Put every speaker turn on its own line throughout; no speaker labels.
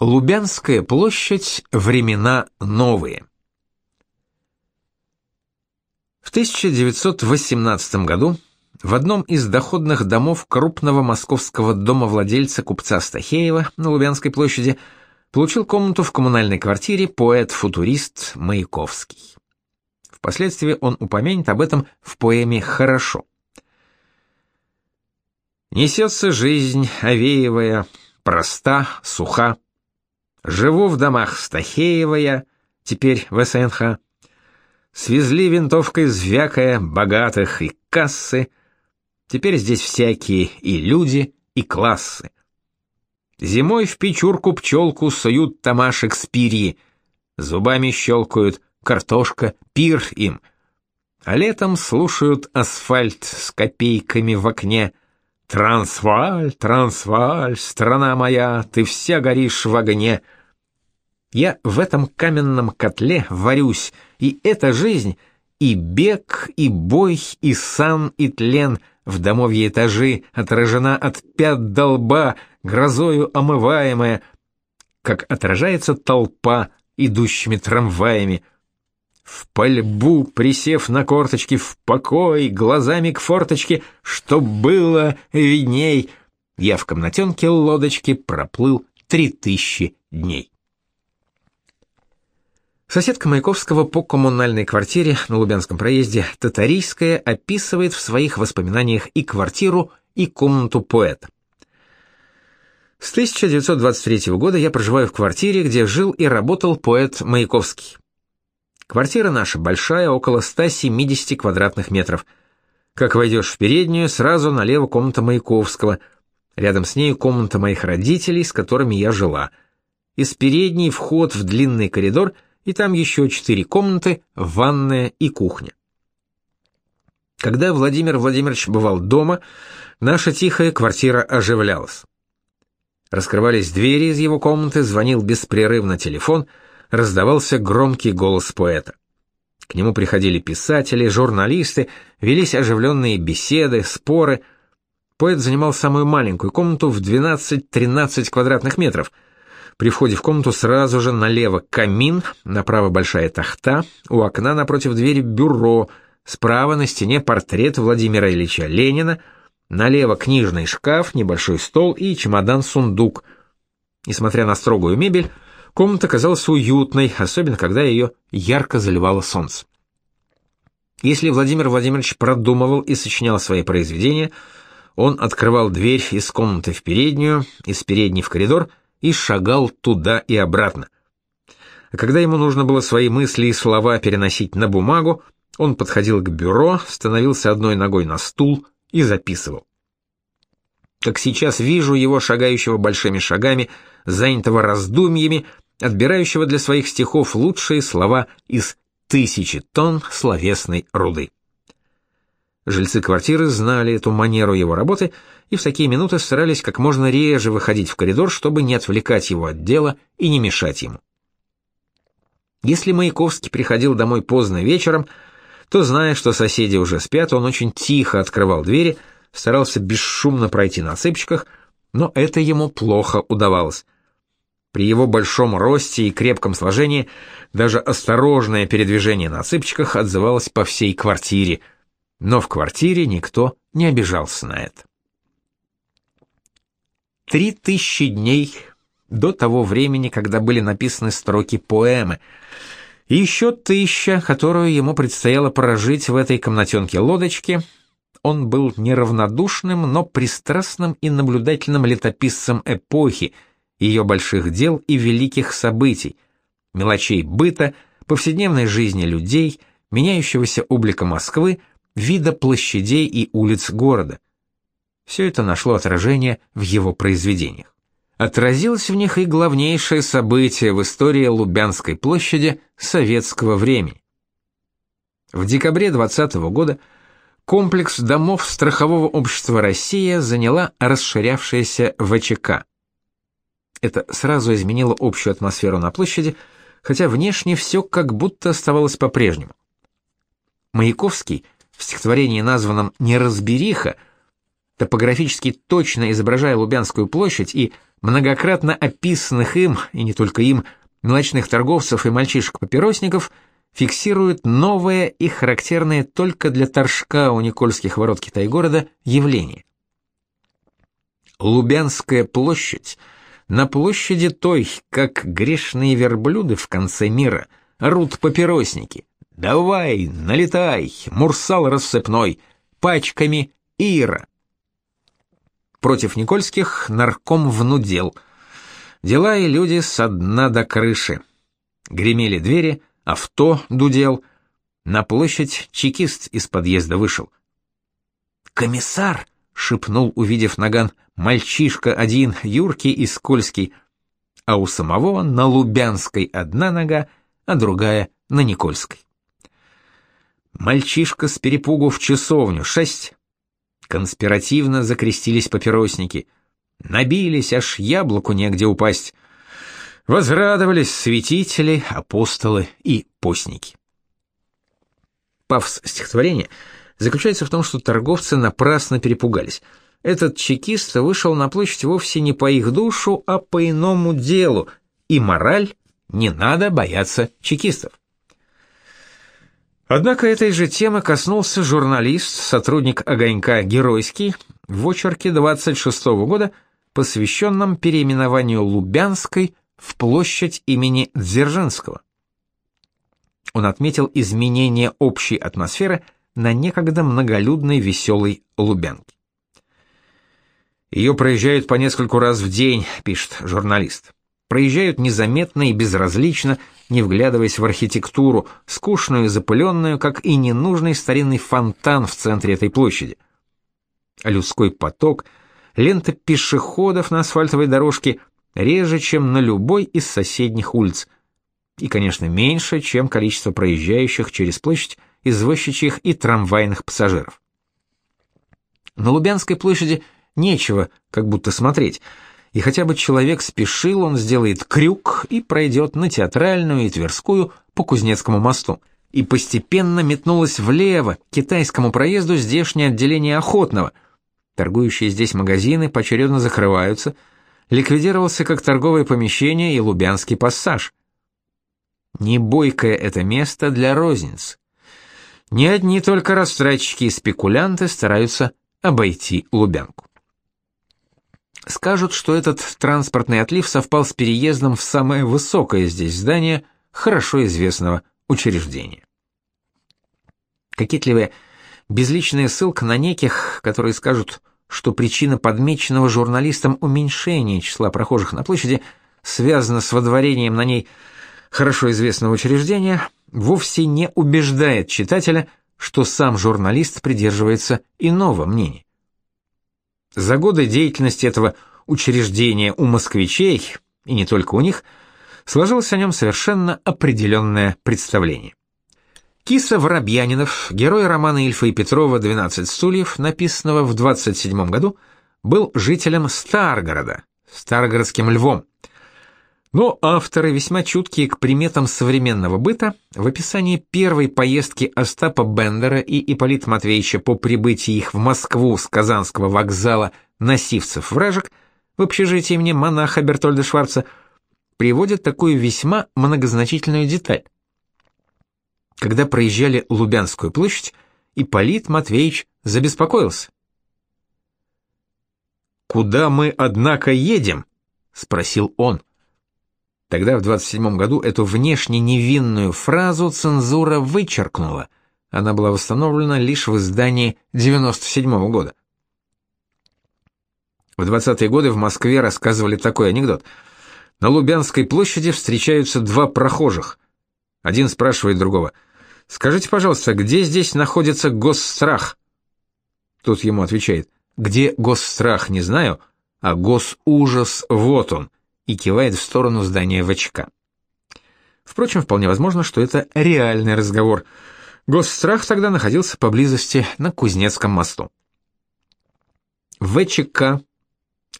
Лубянская площадь. Времена новые. В 1918 году в одном из доходных домов крупного московского домовладельца купца Стахеева на Лубянской площади получил комнату в коммунальной квартире поэт-футурист Маяковский. Впоследствии он упомянет об этом в поэме «Хорошо». Несется жизнь, овеевая, проста, суха, Живу в домах Стахеевая, теперь в СНХ. Свезли винтовкой звякая богатых и кассы. Теперь здесь всякие и люди, и классы. Зимой в печурку пчелку суют тамашек спирьи, зубами щелкают, картошка, пир им. А летом слушают асфальт с копейками в окне. Трансваль, Трансваль, страна моя, ты вся горишь в огне. Я в этом каменном котле варюсь, и эта жизнь, и бег, и бой, и сан, и тлен в домовье этажи отражена от пят до лба, грозою омываемая, как отражается толпа идущими трамваями. В пальбу, присев на корточки, в покой, глазами к форточке, что было видней, я в комнатенке лодочки проплыл три тысячи дней. Соседка Маяковского по коммунальной квартире на Лубянском проезде Татарийская описывает в своих воспоминаниях и квартиру, и комнату поэта. С 1923 года я проживаю в квартире, где жил и работал поэт Маяковский. Квартира наша большая, около 170 квадратных метров. Как войдешь в переднюю, сразу налево комната Маяковского. Рядом с ней комната моих родителей, с которыми я жила. Из передней вход в длинный коридор, и там еще четыре комнаты, ванная и кухня. Когда Владимир Владимирович бывал дома, наша тихая квартира оживлялась. Раскрывались двери из его комнаты, звонил беспрерывно телефон — раздавался громкий голос поэта. К нему приходили писатели, журналисты, велись оживленные беседы, споры. Поэт занимал самую маленькую комнату в 12-13 квадратных метров. При входе в комнату сразу же налево камин, направо большая тахта, у окна напротив двери бюро, справа на стене портрет Владимира Ильича Ленина, налево книжный шкаф, небольшой стол и чемодан-сундук. Несмотря на строгую мебель, Комната казалась уютной, особенно когда ее ярко заливало солнце. Если Владимир Владимирович продумывал и сочинял свои произведения, он открывал дверь из комнаты в переднюю, из передней в коридор и шагал туда и обратно. А когда ему нужно было свои мысли и слова переносить на бумагу, он подходил к бюро, становился одной ногой на стул и записывал. Как сейчас вижу его шагающего большими шагами, занятого раздумьями, отбирающего для своих стихов лучшие слова из тысячи тонн словесной руды. Жильцы квартиры знали эту манеру его работы и в такие минуты старались как можно реже выходить в коридор, чтобы не отвлекать его от дела и не мешать ему. Если Маяковский приходил домой поздно вечером, то, зная, что соседи уже спят, он очень тихо открывал двери, старался бесшумно пройти на цыпочках, но это ему плохо удавалось. При его большом росте и крепком сложении даже осторожное передвижение на цыпочках отзывалось по всей квартире, но в квартире никто не обижался на это. Три тысячи дней до того времени, когда были написаны строки поэмы, и еще тысяча, которую ему предстояло прожить в этой комнатенке лодочки, он был неравнодушным, но пристрастным и наблюдательным летописцем эпохи – ее больших дел и великих событий, мелочей быта, повседневной жизни людей, меняющегося облика Москвы, вида площадей и улиц города. Все это нашло отражение в его произведениях. Отразилось в них и главнейшее событие в истории Лубянской площади советского времени. В декабре 20 года комплекс домов страхового общества «Россия» заняла расширявшаяся ВЧК. Это сразу изменило общую атмосферу на площади, хотя внешне все как будто оставалось по-прежнему. Маяковский в стихотворении, названном «Неразбериха», топографически точно изображая Лубянскую площадь и многократно описанных им, и не только им, мелочных торговцев и мальчишек-папиросников фиксирует новое и характерное только для торжка у Никольских ворот Китай-города явление. Лубянская площадь на площади той, как грешные верблюды в конце мира, рут папиросники. Давай, налетай, мурсал рассыпной, пачками Ира. Против Никольских нарком внудел. Дела и люди со дна до крыши. Гремели двери, авто дудел. На площадь чекист из подъезда вышел. «Комиссар!» — шепнул, увидев наган, мальчишка один, юркий и скользкий, а у самого на Лубянской одна нога, а другая на Никольской. Мальчишка с перепугу в часовню, шесть. Конспиративно закрестились папиросники. Набились, аж яблоку негде упасть. Возрадовались святители, апостолы и постники. Пафос стихотворения заключается в том, что торговцы напрасно перепугались. Этот чекист вышел на площадь вовсе не по их душу, а по иному делу, и мораль — не надо бояться чекистов. Однако этой же темы коснулся журналист, сотрудник «Огонька» Геройский в очерке 26 -го года, посвященном переименованию Лубянской в площадь имени Дзержинского. Он отметил изменение общей атмосферы на некогда многолюдной веселой Лубянке. Ее проезжают по нескольку раз в день, пишет журналист проезжают незаметно и безразлично, не вглядываясь в архитектуру, скучную и запыленную, как и ненужный старинный фонтан в центре этой площади. людской поток, лента пешеходов на асфальтовой дорожке реже, чем на любой из соседних улиц, и, конечно, меньше, чем количество проезжающих через площадь извозчичьих и трамвайных пассажиров. На Лубянской площади нечего как будто смотреть — и хотя бы человек спешил, он сделает крюк и пройдет на Театральную и Тверскую по Кузнецкому мосту. И постепенно метнулось влево, к китайскому проезду здешнее отделение Охотного. Торгующие здесь магазины поочередно закрываются, ликвидировался как торговое помещение и Лубянский пассаж. Не бойкое это место для розниц. Не одни только растратчики и спекулянты стараются обойти Лубянку. Скажут, что этот транспортный отлив совпал с переездом в самое высокое здесь здание хорошо известного учреждения. Кокетливая безличная ссылка на неких, которые скажут, что причина подмеченного журналистом уменьшения числа прохожих на площади связана с водворением на ней хорошо известного учреждения, вовсе не убеждает читателя, что сам журналист придерживается иного мнения. За годы деятельности этого учреждения у москвичей, и не только у них, сложилось о нем совершенно определенное представление. Киса Воробьянинов, герой романа Ильфа и Петрова «12 стульев», написанного в 27 году, был жителем Старгорода, Старгородским львом, но авторы, весьма чуткие к приметам современного быта, в описании первой поездки Остапа Бендера и Ипполита Матвеевича по прибытии их в Москву с Казанского вокзала на Сивцев-Вражек в общежитии имени монаха Бертольда Шварца приводят такую весьма многозначительную деталь. Когда проезжали Лубянскую площадь, Ипполит Матвеевич забеспокоился. «Куда мы, однако, едем?» — спросил он. Тогда, в 27 году, эту внешне невинную фразу цензура вычеркнула. Она была восстановлена лишь в издании 97 -го года. В 20-е годы в Москве рассказывали такой анекдот. На Лубянской площади встречаются два прохожих. Один спрашивает другого, «Скажите, пожалуйста, где здесь находится госстрах?» Тот ему отвечает, «Где госстрах, не знаю, а госужас, вот он» и кивает в сторону здания ВЧК. Впрочем, вполне возможно, что это реальный разговор. Госстрах тогда находился поблизости на Кузнецком мосту. ВЧК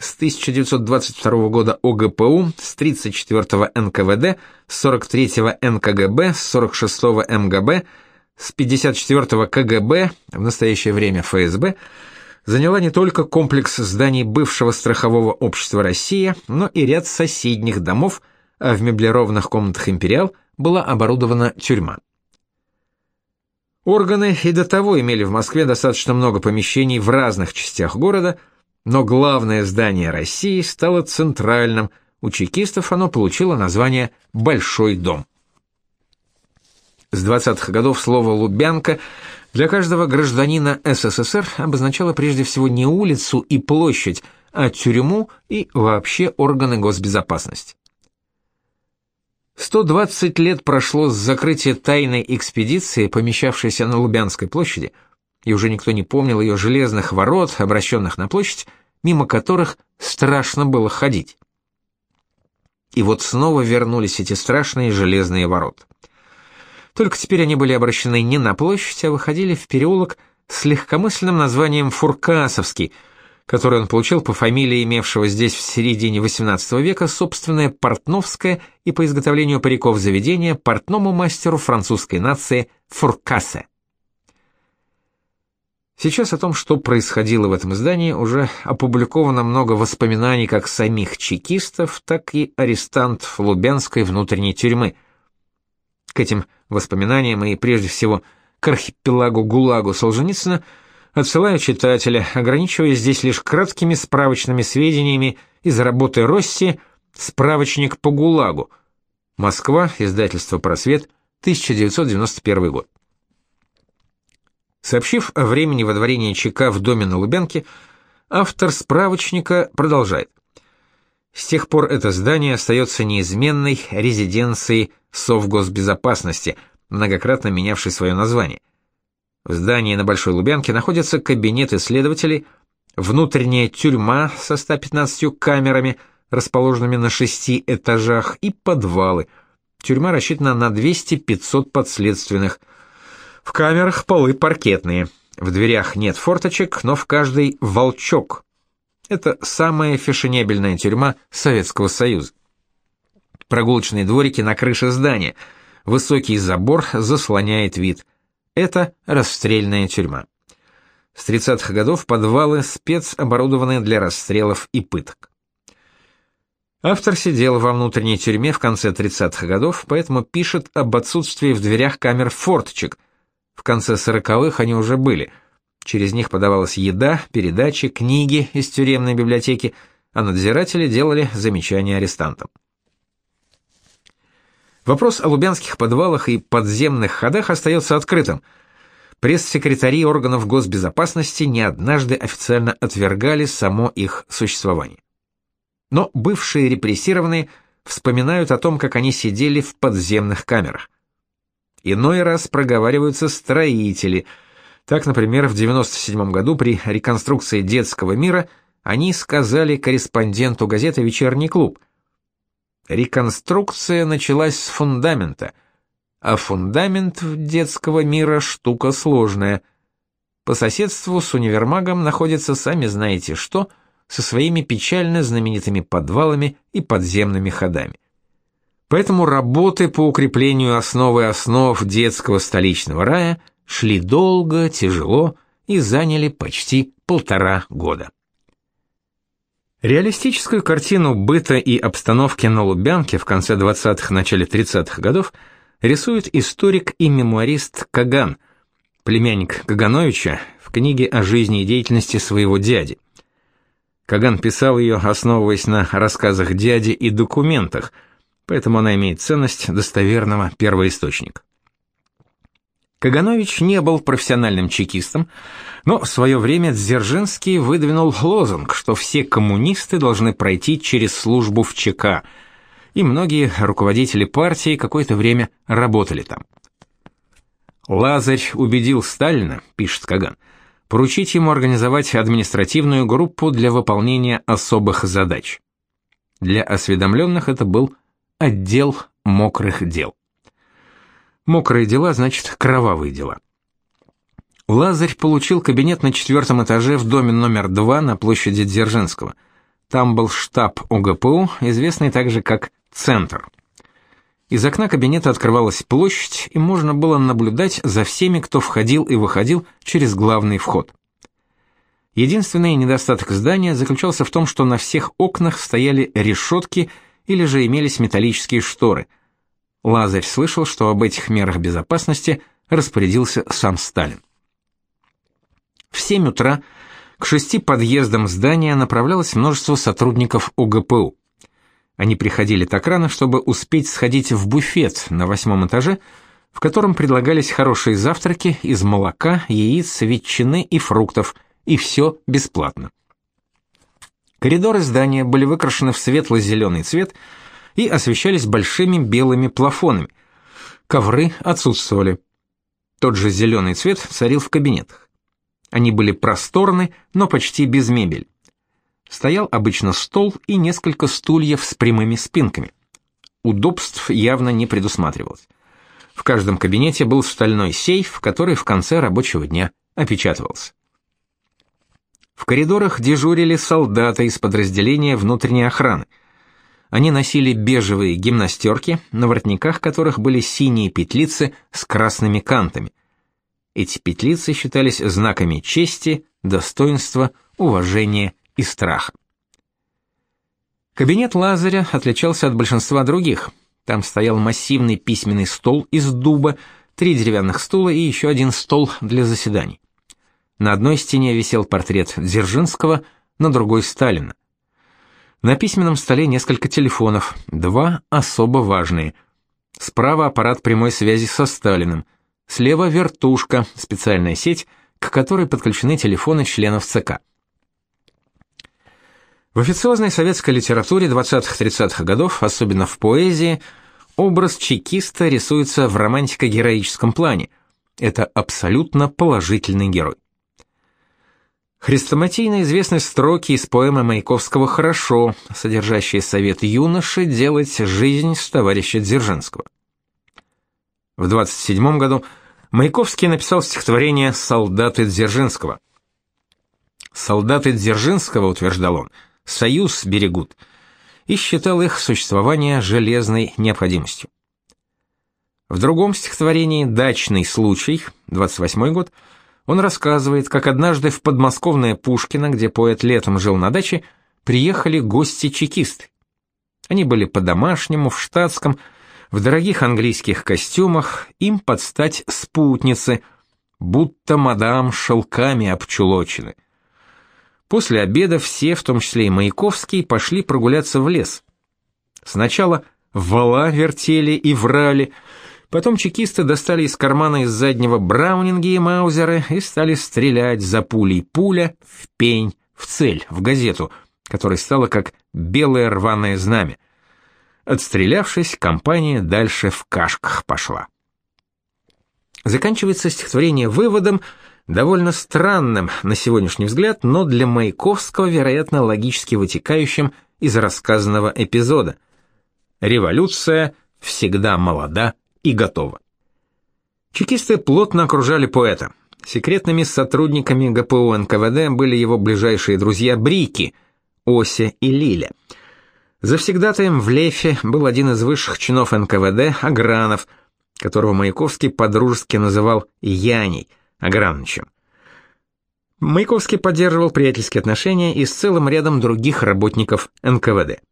с 1922 года ОГПУ, с 34 НКВД, с 43 НКГБ, с 46 МГБ, с 54 КГБ, в настоящее время ФСБ, заняла не только комплекс зданий бывшего страхового общества «Россия», но и ряд соседних домов, а в меблированных комнатах «Империал» была оборудована тюрьма. Органы и до того имели в Москве достаточно много помещений в разных частях города, но главное здание России стало центральным, у чекистов оно получило название «Большой дом». С 20-х годов слово «Лубянка» для каждого гражданина СССР обозначало прежде всего не улицу и площадь, а тюрьму и вообще органы госбезопасности. 120 лет прошло с закрытия тайной экспедиции, помещавшейся на Лубянской площади, и уже никто не помнил ее железных ворот, обращенных на площадь, мимо которых страшно было ходить. И вот снова вернулись эти страшные железные ворота. Только теперь они были обращены не на площадь, а выходили в переулок с легкомысленным названием Фуркасовский, который он получил по фамилии имевшего здесь в середине XVIII века собственное портновское и по изготовлению париков заведение портному мастеру французской нации Фуркасе. Сейчас о том, что происходило в этом здании, уже опубликовано много воспоминаний как самих чекистов, так и арестантов Лубянской внутренней тюрьмы. К этим воспоминаниям и прежде всего к архипелагу ГУЛАГу Солженицына отсылаю читателя, ограничиваясь здесь лишь краткими справочными сведениями из работы Росси «Справочник по ГУЛАГу». Москва, издательство «Просвет», 1991 год. Сообщив о времени водворения ЧК в доме на Лубянке, автор справочника продолжает. С тех пор это здание остается неизменной резиденцией Совгосбезопасности, многократно менявшей свое название. В здании на Большой Лубянке находятся кабинет исследователей, внутренняя тюрьма со 115 камерами, расположенными на шести этажах, и подвалы. Тюрьма рассчитана на 200-500 подследственных. В камерах полы паркетные. В дверях нет форточек, но в каждой волчок. Это самая фешенебельная тюрьма Советского Союза. Прогулочные дворики на крыше здания. Высокий забор заслоняет вид. Это расстрельная тюрьма. С 30-х годов подвалы спецоборудованы для расстрелов и пыток. Автор сидел во внутренней тюрьме в конце 30-х годов, поэтому пишет об отсутствии в дверях камер форточек. В конце 40-х они уже были. Через них подавалась еда, передачи, книги из тюремной библиотеки, а надзиратели делали замечания арестантам. Вопрос о лубянских подвалах и подземных ходах остается открытым. Пресс-секретари органов госбезопасности не однажды официально отвергали само их существование. Но бывшие репрессированные вспоминают о том, как они сидели в подземных камерах. Иной раз проговариваются строители. Так, например, в 97 году при реконструкции детского мира они сказали корреспонденту газеты «Вечерний клуб» – Реконструкция началась с фундамента, а фундамент детского мира штука сложная. По соседству с универмагом находится сами знаете что, со своими печально знаменитыми подвалами и подземными ходами. Поэтому работы по укреплению основы основ детского столичного рая шли долго, тяжело и заняли почти полтора года. Реалистическую картину быта и обстановки на Лубянке в конце 20-х, начале 30-х годов рисует историк и мемуарист Каган, племянник Кагановича, в книге о жизни и деятельности своего дяди. Каган писал ее, основываясь на рассказах дяди и документах, поэтому она имеет ценность достоверного первоисточника. Каганович не был профессиональным чекистом, но в свое время Дзержинский выдвинул лозунг, что все коммунисты должны пройти через службу в ЧК, и многие руководители партии какое-то время работали там. Лазарь убедил Сталина, пишет Каган, поручить ему организовать административную группу для выполнения особых задач. Для осведомленных это был отдел мокрых дел. Мокрые дела значит кровавые дела. Лазарь получил кабинет на четвертом этаже в доме номер два на площади Дзержинского. Там был штаб ОГПУ, известный также как «Центр». Из окна кабинета открывалась площадь, и можно было наблюдать за всеми, кто входил и выходил через главный вход. Единственный недостаток здания заключался в том, что на всех окнах стояли решетки или же имелись металлические шторы. Лазарь слышал, что об этих мерах безопасности распорядился сам Сталин. В 7 утра к шести подъездам здания направлялось множество сотрудников ОГПУ. Они приходили так рано, чтобы успеть сходить в буфет на восьмом этаже, в котором предлагались хорошие завтраки из молока, яиц, ветчины и фруктов, и все бесплатно. Коридоры здания были выкрашены в светло-зеленый цвет и освещались большими белыми плафонами. Ковры отсутствовали. Тот же зеленый цвет царил в кабинетах. Они были просторны, но почти без мебели. Стоял обычно стол и несколько стульев с прямыми спинками. Удобств явно не предусматривалось. В каждом кабинете был стальной сейф, который в конце рабочего дня опечатывался. В коридорах дежурили солдаты из подразделения внутренней охраны. Они носили бежевые гимнастерки, на воротниках которых были синие петлицы с красными кантами. Эти петлицы считались знаками чести, достоинства, уважения и страха. Кабинет Лазаря отличался от большинства других. Там стоял массивный письменный стол из дуба, три деревянных стула и еще один стол для заседаний. На одной стене висел портрет Дзержинского, на другой Сталина. На письменном столе несколько телефонов, два особо важные. Справа аппарат прямой связи со Сталиным – Слева вертушка, специальная сеть, к которой подключены телефоны членов ЦК. В официозной советской литературе 20-30-х годов, особенно в поэзии, образ чекиста рисуется в романтико-героическом плане. Это абсолютно положительный герой. Хрестоматийно известны строки из поэмы Маяковского «Хорошо», содержащие совет юноши делать жизнь с товарища Дзержинского. В 27 году Маяковский написал стихотворение «Солдаты Дзержинского». «Солдаты Дзержинского», утверждал он, — «союз берегут», и считал их существование железной необходимостью. В другом стихотворении «Дачный случай», 28 год, он рассказывает, как однажды в подмосковное Пушкино, где поэт летом жил на даче, приехали гости-чекисты. Они были по-домашнему, в штатском, в дорогих английских костюмах, им под стать спутницы, будто мадам шелками обчулочены. После обеда все, в том числе и Маяковский, пошли прогуляться в лес. Сначала вала вертели и врали, потом чекисты достали из кармана из заднего браунинги и маузеры и стали стрелять за пулей пуля в пень, в цель, в газету, которая стала как белое рваное знамя. Отстрелявшись, компания дальше в кашках пошла. Заканчивается стихотворение выводом, довольно странным на сегодняшний взгляд, но для Маяковского, вероятно, логически вытекающим из рассказанного эпизода. Революция всегда молода и готова. Чекисты плотно окружали поэта. Секретными сотрудниками ГПУ НКВД были его ближайшие друзья Брики, Ося и Лиля – Завсегдатаем в Лефе был один из высших чинов НКВД Агранов, которого Маяковский подружески называл Яней, Аграновичем. Маяковский поддерживал приятельские отношения и с целым рядом других работников НКВД.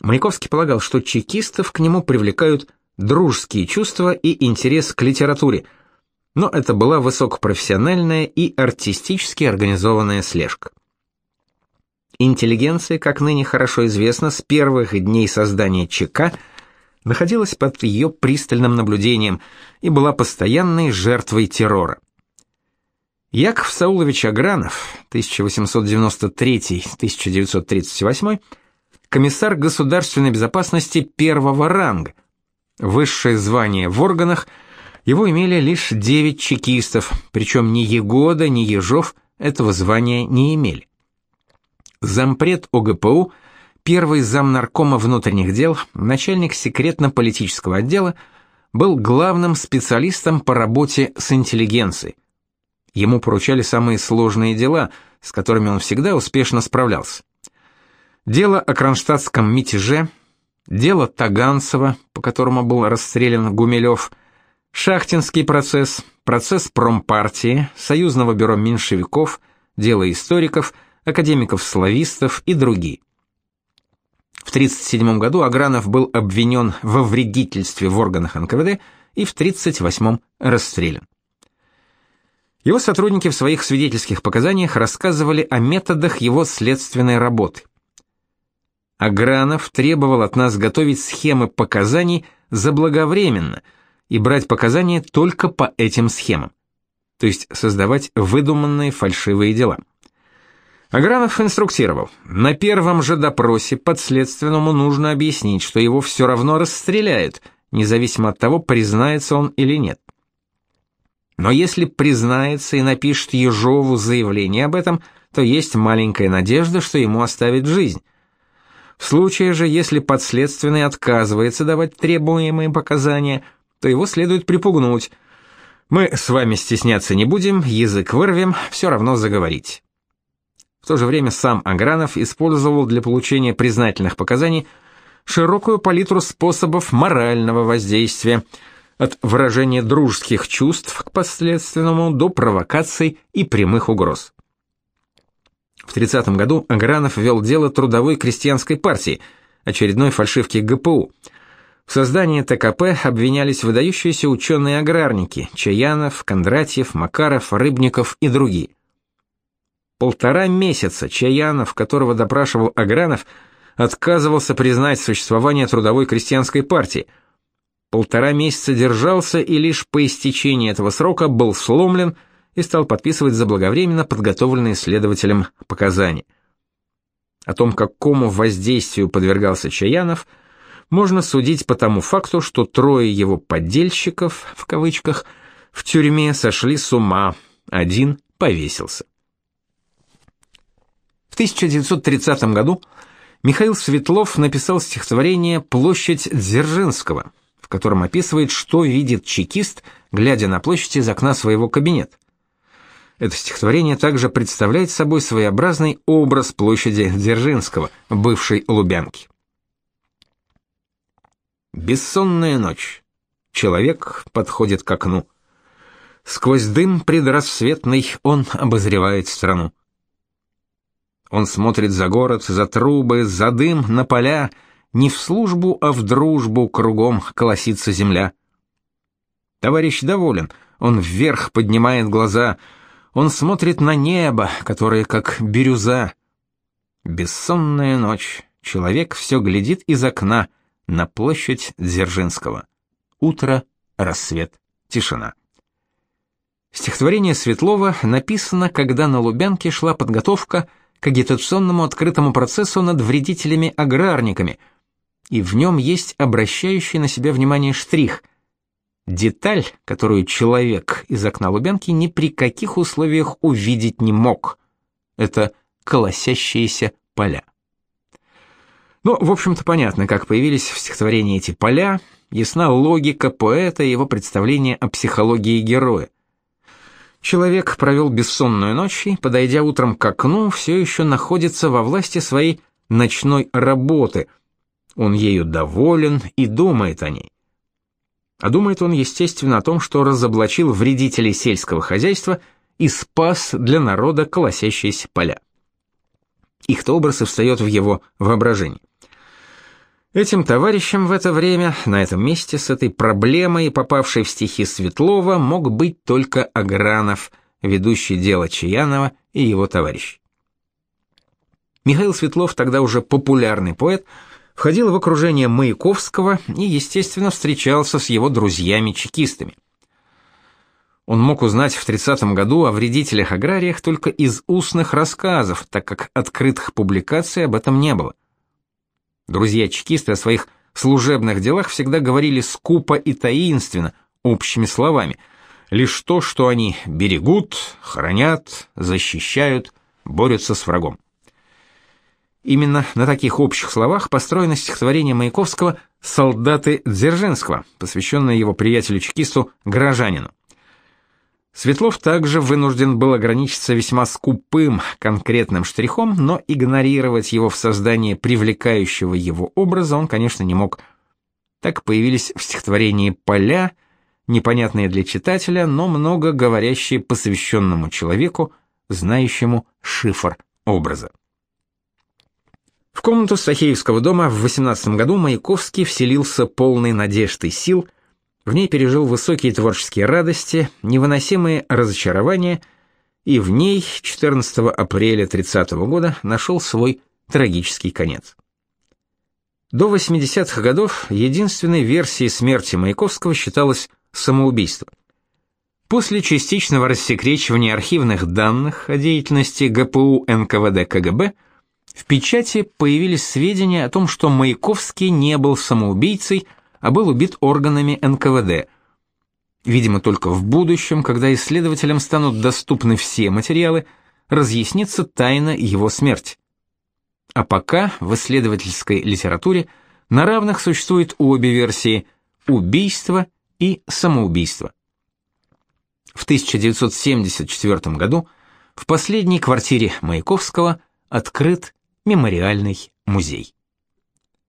Маяковский полагал, что чекистов к нему привлекают дружеские чувства и интерес к литературе, но это была высокопрофессиональная и артистически организованная слежка. Интеллигенция, как ныне хорошо известно, с первых дней создания ЧК находилась под ее пристальным наблюдением и была постоянной жертвой террора. Яков Саулович Агранов, 1893-1938, комиссар государственной безопасности первого ранга, высшее звание в органах, его имели лишь девять чекистов, причем ни Егода, ни Ежов этого звания не имели зампред ОГПУ, первый замнаркома внутренних дел, начальник секретно-политического отдела, был главным специалистом по работе с интеллигенцией. Ему поручали самые сложные дела, с которыми он всегда успешно справлялся. Дело о кронштадтском мятеже, дело Таганцева, по которому был расстрелян Гумилев, Шахтинский процесс, процесс промпартии, Союзного бюро меньшевиков – дело историков, академиков-славистов и другие. В 1937 году Агранов был обвинен во вредительстве в органах НКВД и в 1938 расстрелян. Его сотрудники в своих свидетельских показаниях рассказывали о методах его следственной работы. Агранов требовал от нас готовить схемы показаний заблаговременно и брать показания только по этим схемам, то есть создавать выдуманные фальшивые дела. Агранов инструктировал: на первом же допросе подследственному нужно объяснить, что его все равно расстреляют, независимо от того, признается он или нет. Но если признается и напишет Ежову заявление об этом, то есть маленькая надежда, что ему оставят жизнь. В случае же, если подследственный отказывается давать требуемые показания, то его следует припугнуть. Мы с вами стесняться не будем, язык вырвем, все равно заговорить. В то же время сам Агранов использовал для получения признательных показаний широкую палитру способов морального воздействия, от выражения дружеских чувств к последственному до провокаций и прямых угроз. В 30 году Агранов вел дело трудовой крестьянской партии, очередной фальшивки ГПУ. В создании ТКП обвинялись выдающиеся ученые-аграрники Чаянов, Кондратьев, Макаров, Рыбников и другие. Полтора месяца Чаянов, которого допрашивал Агранов, отказывался признать существование трудовой крестьянской партии. Полтора месяца держался и лишь по истечении этого срока был сломлен и стал подписывать заблаговременно подготовленные следователем показания. О том, какому воздействию подвергался Чаянов, можно судить по тому факту, что трое его подельщиков, в кавычках, в тюрьме сошли с ума, один повесился. В 1930 году Михаил Светлов написал стихотворение «Площадь Дзержинского», в котором описывает, что видит чекист, глядя на площадь из окна своего кабинета. Это стихотворение также представляет собой своеобразный образ площади Дзержинского, бывшей Лубянки. Бессонная ночь. Человек подходит к окну. Сквозь дым предрассветный он обозревает страну. Он смотрит за город, за трубы, за дым, на поля, не в службу, а в дружбу кругом колосится земля. Товарищ доволен, он вверх поднимает глаза — он смотрит на небо, которое как бирюза. Бессонная ночь. Человек все глядит из окна на площадь Дзержинского. Утро, рассвет, тишина. Стихотворение Светлова написано, когда на Лубянке шла подготовка к агитационному открытому процессу над вредителями-аграрниками, и в нем есть обращающий на себя внимание штрих – Деталь, которую человек из окна Лубянки ни при каких условиях увидеть не мог. Это колосящиеся поля. Ну, в общем-то, понятно, как появились в стихотворении эти поля, ясна логика поэта и его представление о психологии героя. Человек провел бессонную ночь и, подойдя утром к окну, все еще находится во власти своей ночной работы. Он ею доволен и думает о ней. А думает он, естественно, о том, что разоблачил вредителей сельского хозяйства и спас для народа колосящиеся поля. Их-то образ и встает в его воображении. Этим товарищем в это время, на этом месте, с этой проблемой, попавшей в стихи Светлова, мог быть только Агранов, ведущий дело Чаянова и его товарищ. Михаил Светлов, тогда уже популярный поэт, входил в окружение Маяковского и, естественно, встречался с его друзьями-чекистами. Он мог узнать в 30 году о вредителях-аграриях только из устных рассказов, так как открытых публикаций об этом не было. Друзья-чекисты о своих служебных делах всегда говорили скупо и таинственно, общими словами, лишь то, что они берегут, хранят, защищают, борются с врагом. Именно на таких общих словах построено стихотворение Маяковского «Солдаты Дзержинского», посвященное его приятелю-чекисту Горожанину. Светлов также вынужден был ограничиться весьма скупым конкретным штрихом, но игнорировать его в создании привлекающего его образа он, конечно, не мог. Так появились в стихотворении «Поля», непонятные для читателя, но много говорящие посвященному человеку, знающему шифр образа. В комнату Стахеевского дома в 18 году Маяковский вселился полной надежд и сил, в ней пережил высокие творческие радости, невыносимые разочарования, и в ней 14 апреля 30 года нашел свой трагический конец. До 80-х годов единственной версией смерти Маяковского считалось самоубийство. После частичного рассекречивания архивных данных о деятельности ГПУ НКВД КГБ в печати появились сведения о том, что Маяковский не был самоубийцей, а был убит органами НКВД. Видимо, только в будущем, когда исследователям станут доступны все материалы, разъяснится тайна его смерти. А пока в исследовательской литературе на равных существуют обе версии – убийство и самоубийство. В 1974 году в последней квартире Маяковского открыт мемориальный музей.